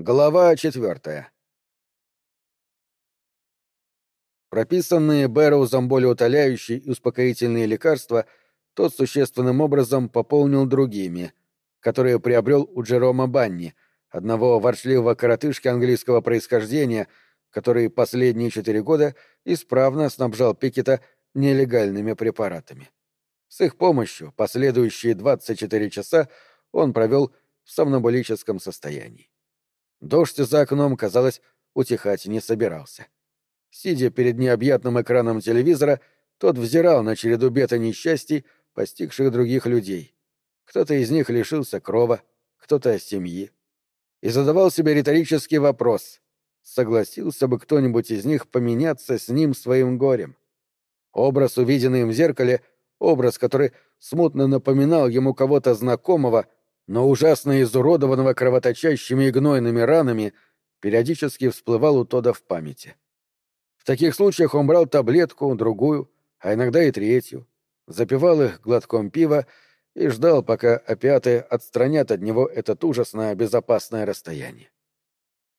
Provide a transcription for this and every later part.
Глава четвертая. Прописанные Бэрроузом болеутоляющие и успокоительные лекарства тот существенным образом пополнил другими, которые приобрел у Джерома Банни, одного ворчливого коротышки английского происхождения, который последние четыре года исправно снабжал Пикета нелегальными препаратами. С их помощью последующие 24 часа он провел в сомнобулическом состоянии. Дождь за окном, казалось, утихать не собирался. Сидя перед необъятным экраном телевизора, тот взирал на череду бед и несчастий, постигших других людей. Кто-то из них лишился крова, кто-то семьи. И задавал себе риторический вопрос — согласился бы кто-нибудь из них поменяться с ним своим горем? Образ, увиденный им в зеркале, образ, который смутно напоминал ему кого-то знакомого — но ужасно изуродованного кровоточащими и гнойными ранами, периодически всплывал у Тода в памяти. В таких случаях он брал таблетку, другую, а иногда и третью, запивал их глотком пива и ждал, пока опиаты отстранят от него этот ужасно безопасное расстояние.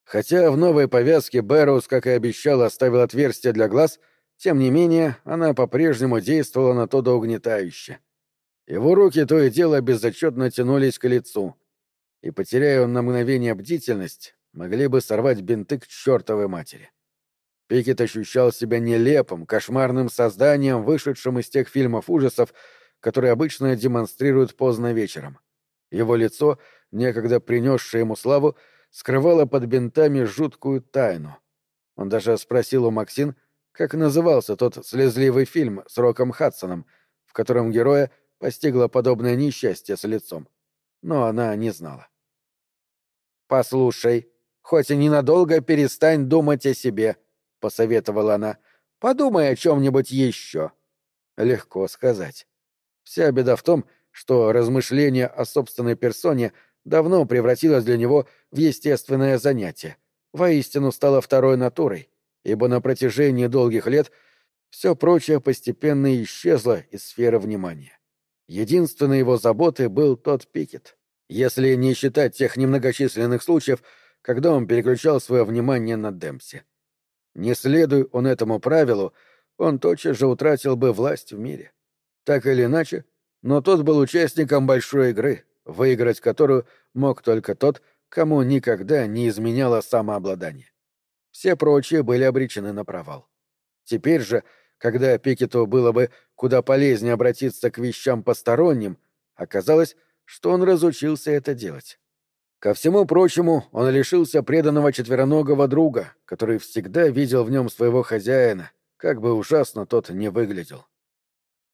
Хотя в новой повязке Бэрроуз, как и обещал, оставил отверстие для глаз, тем не менее она по-прежнему действовала на Тода угнетающе — его руки то и дело безотчетно тянулись к лицу, и, потеряя он на мгновение бдительность, могли бы сорвать бинты к чертовой матери. Пикет ощущал себя нелепым, кошмарным созданием, вышедшим из тех фильмов ужасов, которые обычно демонстрируют поздно вечером. Его лицо, некогда принесшее ему славу, скрывало под бинтами жуткую тайну. Он даже спросил у Максин, как назывался тот слезливый фильм с Роком Хадсоном, в котором героя постигло подобное несчастье с лицом. Но она не знала. «Послушай, хоть и ненадолго перестань думать о себе», — посоветовала она. «Подумай о чем-нибудь еще». Легко сказать. Вся беда в том, что размышление о собственной персоне давно превратилось для него в естественное занятие, воистину стало второй натурой, ибо на протяжении долгих лет все прочее постепенно исчезло из сферы внимания. Единственной его заботой был тот Пикет, если не считать тех немногочисленных случаев, когда он переключал свое внимание на Демпси. Не следуя он этому правилу, он тотчас же утратил бы власть в мире. Так или иначе, но тот был участником большой игры, выиграть которую мог только тот, кому никогда не изменяло самообладание. Все прочие были обречены на провал. Теперь же — когда Пикету было бы куда полезнее обратиться к вещам посторонним, оказалось, что он разучился это делать. Ко всему прочему, он лишился преданного четвероногого друга, который всегда видел в нем своего хозяина, как бы ужасно тот не выглядел.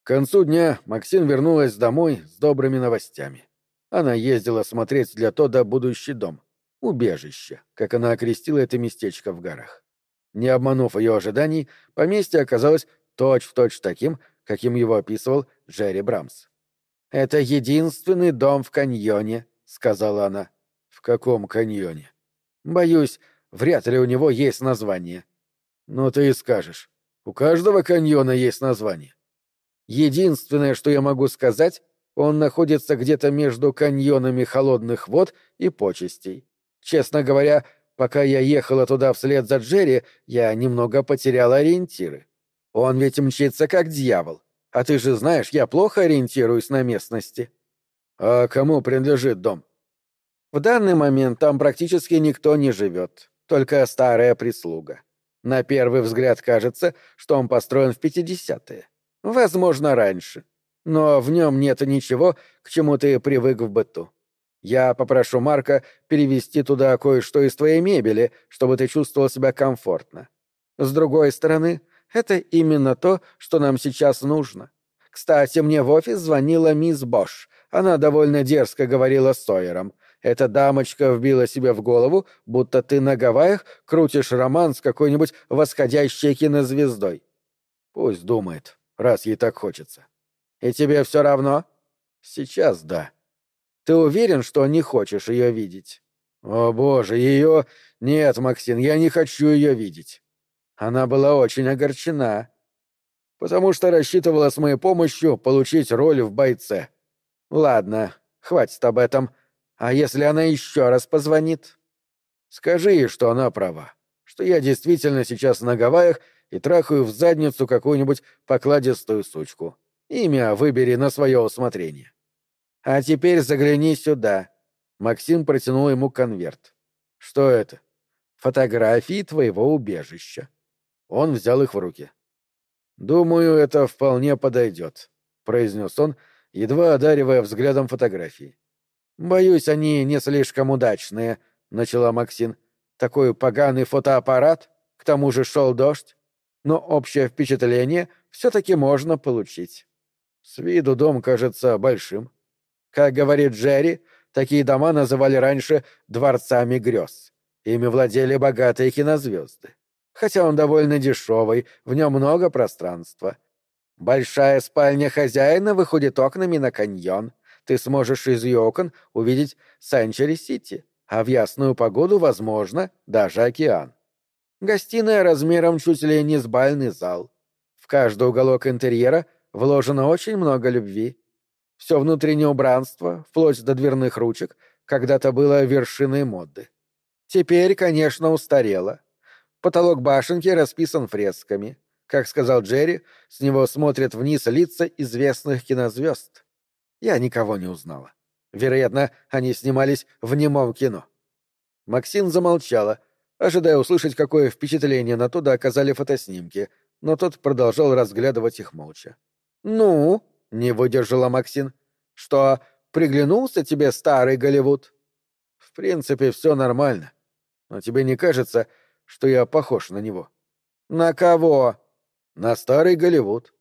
К концу дня Максим вернулась домой с добрыми новостями. Она ездила смотреть для Тода будущий дом. Убежище, как она окрестила это местечко в горах. Не обманув ее ожиданий, поместье оказалось точь-в-точь точь таким, каким его описывал Джерри Брамс. «Это единственный дом в каньоне», — сказала она. «В каком каньоне?» «Боюсь, вряд ли у него есть название». «Ну ты и скажешь. У каждого каньона есть название». «Единственное, что я могу сказать, он находится где-то между каньонами холодных вод и почестей. Честно говоря, Пока я ехала туда вслед за Джерри, я немного потеряла ориентиры. Он ведь мчится как дьявол. А ты же знаешь, я плохо ориентируюсь на местности. А кому принадлежит дом? В данный момент там практически никто не живет, только старая прислуга. На первый взгляд кажется, что он построен в 50-е. Возможно, раньше. Но в нем нет ничего, к чему ты привык в быту. Я попрошу Марка перевести туда кое-что из твоей мебели, чтобы ты чувствовал себя комфортно. С другой стороны, это именно то, что нам сейчас нужно. Кстати, мне в офис звонила мисс Бош. Она довольно дерзко говорила с Сойером. Эта дамочка вбила себе в голову, будто ты на Гавайях крутишь роман с какой-нибудь восходящей кинозвездой. Пусть думает, раз ей так хочется. И тебе все равно? Сейчас да. Ты уверен, что не хочешь ее видеть? О боже, ее... Нет, Максим, я не хочу ее видеть. Она была очень огорчена. Потому что рассчитывала с моей помощью получить роль в бойце. Ладно, хватит об этом. А если она еще раз позвонит? Скажи ей, что она права, что я действительно сейчас на Гавайях и трахаю в задницу какую-нибудь покладистую сучку. Имя выбери на свое усмотрение. А теперь загляни сюда. Максим протянул ему конверт. Что это? Фотографии твоего убежища. Он взял их в руки. Думаю, это вполне подойдет, произнес он, едва одаривая взглядом фотографии. Боюсь, они не слишком удачные, начала Максин. Такой поганый фотоаппарат, к тому же шел дождь. Но общее впечатление все-таки можно получить. С виду дом кажется большим. Как говорит Джерри, такие дома называли раньше дворцами грез. Ими владели богатые кинозвезды. Хотя он довольно дешевый, в нем много пространства. Большая спальня хозяина выходит окнами на каньон. Ты сможешь из ее окон увидеть Сенчури-Сити, а в ясную погоду, возможно, даже океан. Гостиная размером чуть ли не с бальный зал. В каждый уголок интерьера вложено очень много любви. Все внутреннее убранство, вплоть до дверных ручек, когда-то было вершиной моды. Теперь, конечно, устарело. Потолок башенки расписан фресками. Как сказал Джерри, с него смотрят вниз лица известных кинозвезд. Я никого не узнала. Вероятно, они снимались в немом кино. Максин замолчала, ожидая услышать, какое впечатление на туда оказали фотоснимки, но тот продолжал разглядывать их молча. «Ну?» — не выдержала Максин. «Что, приглянулся тебе старый Голливуд?» «В принципе, все нормально. Но тебе не кажется, что я похож на него?» «На кого?» «На старый Голливуд.